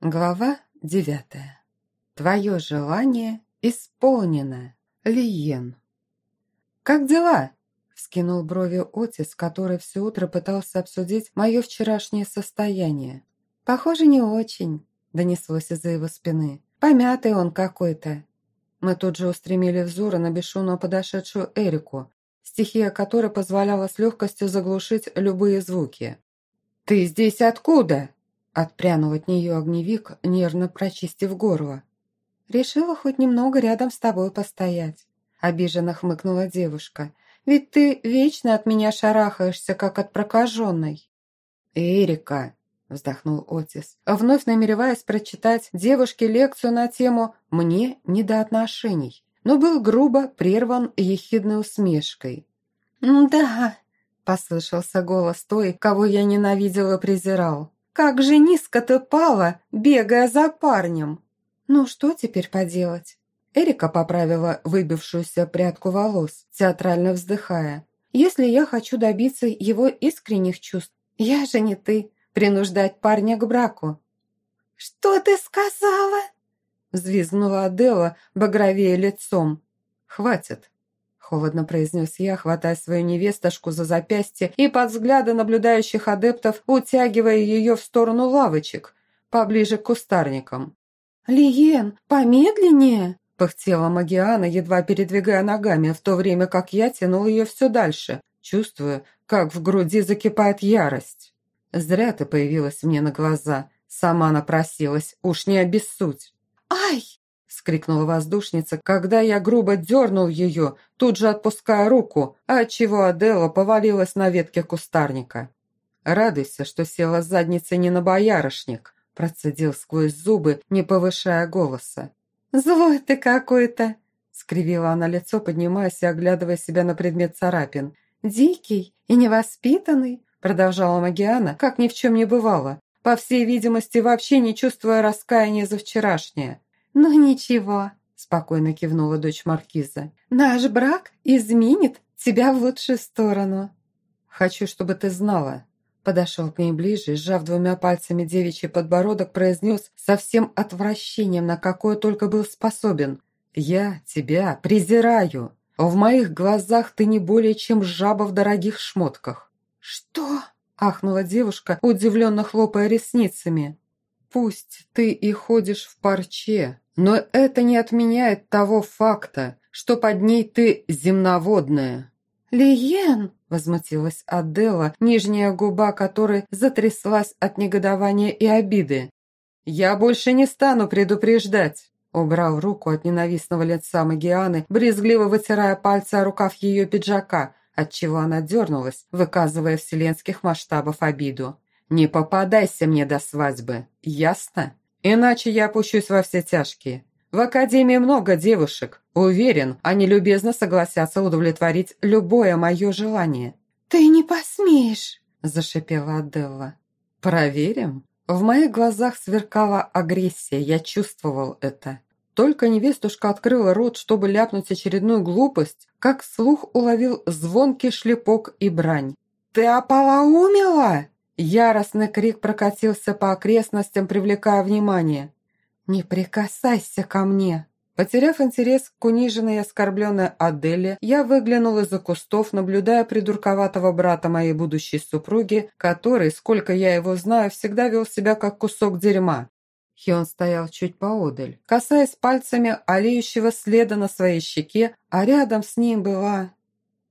Глава девятая. Твое желание исполнено. Лиен. «Как дела?» – вскинул брови Отис, который все утро пытался обсудить мое вчерашнее состояние. «Похоже, не очень», – донеслось из-за его спины. «Помятый он какой-то». Мы тут же устремили взоры на бесшумно подошедшую Эрику, стихия которой позволяла с легкостью заглушить любые звуки. «Ты здесь откуда?» Отпрянул от нее огневик, нервно прочистив горло. «Решила хоть немного рядом с тобой постоять», – обиженно хмыкнула девушка. «Ведь ты вечно от меня шарахаешься, как от прокаженной». «Эрика», – вздохнул Отис, вновь намереваясь прочитать девушке лекцию на тему «Мне не до отношений», но был грубо прерван ехидной усмешкой. «Да», – послышался голос той, кого я ненавидел и презирал. Как же низко ты пала, бегая за парнем!» «Ну что теперь поделать?» Эрика поправила выбившуюся прядку волос, театрально вздыхая. «Если я хочу добиться его искренних чувств, я же не ты, принуждать парня к браку». «Что ты сказала?» взвизгнула Адела, багровее лицом. «Хватит», Холодно произнес я, хватая свою невестушку за запястье и под взгляды наблюдающих адептов утягивая ее в сторону лавочек, поближе к кустарникам. «Лиен, помедленнее!» Пыхтела Магиана, едва передвигая ногами, в то время как я тянул ее все дальше, чувствуя, как в груди закипает ярость. «Зря ты появилась мне на глаза. Сама напросилась, уж не обессудь». «Ай!» Вскрикнула воздушница, когда я грубо дернул ее, тут же отпуская руку, отчего Адела повалилась на ветке кустарника. «Радуйся, что села с не на боярышник», процедил сквозь зубы, не повышая голоса. «Злой ты какой-то!» скривила она лицо, поднимаясь и оглядывая себя на предмет царапин. «Дикий и невоспитанный», продолжала Магиана, как ни в чем не бывало, по всей видимости, вообще не чувствуя раскаяния за вчерашнее. «Ну ничего», – спокойно кивнула дочь Маркиза. «Наш брак изменит тебя в лучшую сторону». «Хочу, чтобы ты знала». Подошел к ней ближе, сжав двумя пальцами девичий подбородок, произнес со всем отвращением, на какое только был способен. «Я тебя презираю. В моих глазах ты не более чем жаба в дорогих шмотках». «Что?» – ахнула девушка, удивленно хлопая ресницами. «Пусть ты и ходишь в парче, но это не отменяет того факта, что под ней ты земноводная». «Лиен!» – возмутилась Адела, нижняя губа которой затряслась от негодования и обиды. «Я больше не стану предупреждать!» Убрал руку от ненавистного лица Магианы, брезгливо вытирая пальцы о рукав ее пиджака, отчего она дернулась, выказывая вселенских масштабов обиду. «Не попадайся мне до свадьбы, ясно?» Иначе я опущусь во все тяжкие. В академии много девушек. Уверен, они любезно согласятся удовлетворить любое мое желание». «Ты не посмеешь!» – зашипела Аделла. «Проверим?» В моих глазах сверкала агрессия, я чувствовал это. Только невестушка открыла рот, чтобы ляпнуть очередную глупость, как слух уловил звонкий шлепок и брань. «Ты ополоумела?» Яростный крик прокатился по окрестностям, привлекая внимание. «Не прикасайся ко мне!» Потеряв интерес к униженной и оскорбленной Аделе, я выглянул из-за кустов, наблюдая придурковатого брата моей будущей супруги, который, сколько я его знаю, всегда вел себя как кусок дерьма. Хион стоял чуть поодаль, касаясь пальцами олеющего следа на своей щеке, а рядом с ним была...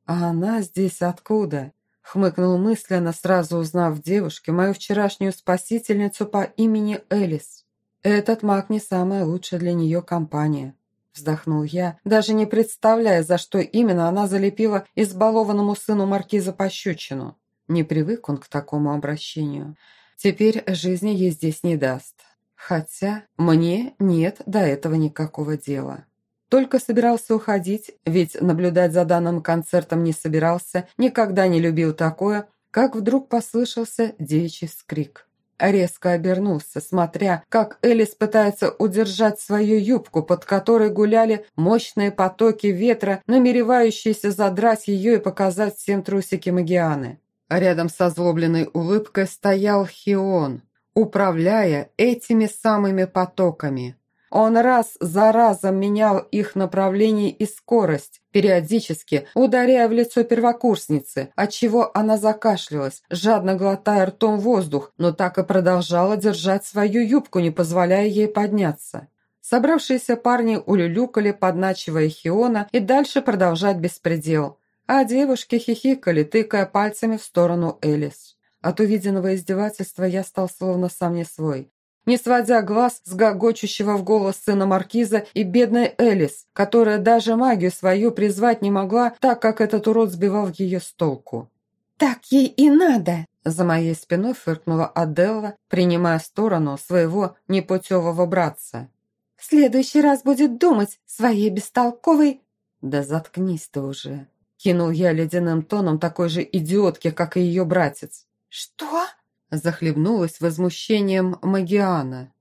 А она здесь откуда? Хмыкнул мысленно, сразу узнав в девушке мою вчерашнюю спасительницу по имени Элис. «Этот маг не самая лучшая для нее компания», – вздохнул я, даже не представляя, за что именно она залепила избалованному сыну маркиза пощечину. Не привык он к такому обращению. Теперь жизни ей здесь не даст. Хотя мне нет до этого никакого дела. Только собирался уходить, ведь наблюдать за данным концертом не собирался, никогда не любил такое, как вдруг послышался девичий вскрик. Резко обернулся, смотря, как Элис пытается удержать свою юбку, под которой гуляли мощные потоки ветра, намеревающиеся задрать ее и показать всем трусики Магианы. Рядом со злобленной улыбкой стоял Хион, управляя этими самыми потоками. Он раз за разом менял их направление и скорость, периодически ударяя в лицо первокурсницы, отчего она закашлялась, жадно глотая ртом воздух, но так и продолжала держать свою юбку, не позволяя ей подняться. Собравшиеся парни улюлюкали, подначивая Хиона, и дальше продолжать беспредел, а девушки хихикали, тыкая пальцами в сторону Элис. От увиденного издевательства я стал словно сам не свой не сводя глаз с гогочущего в голос сына Маркиза и бедной Элис, которая даже магию свою призвать не могла, так как этот урод сбивал ее с толку. «Так ей и надо!» За моей спиной фыркнула Аделла, принимая сторону своего непутевого братца. «В следующий раз будет думать своей бестолковой...» «Да заткнись ты уже!» Кинул я ледяным тоном такой же идиотки, как и ее братец. «Что?» Захлебнулась возмущением Магиана.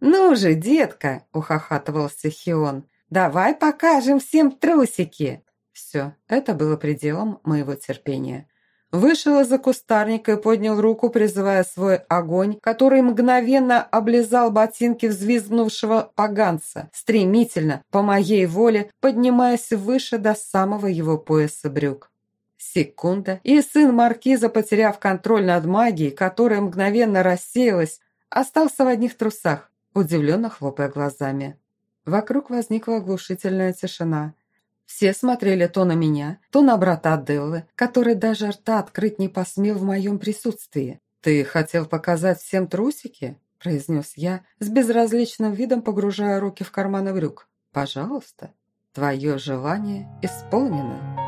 «Ну же, детка!» – ухахатывался Хион. «Давай покажем всем трусики!» Все, это было пределом моего терпения. Вышел из-за кустарника и поднял руку, призывая свой огонь, который мгновенно облизал ботинки взвизгнувшего поганца, стремительно, по моей воле, поднимаясь выше до самого его пояса брюк. Секунда, и сын маркиза, потеряв контроль над магией, которая мгновенно рассеялась, остался в одних трусах, удивленно хлопая глазами. Вокруг возникла оглушительная тишина. Все смотрели то на меня, то на брата Аделлы, который даже рта открыть не посмел в моем присутствии. «Ты хотел показать всем трусики?» – произнес я, с безразличным видом погружая руки в карманы брюк. «Пожалуйста, твое желание исполнено».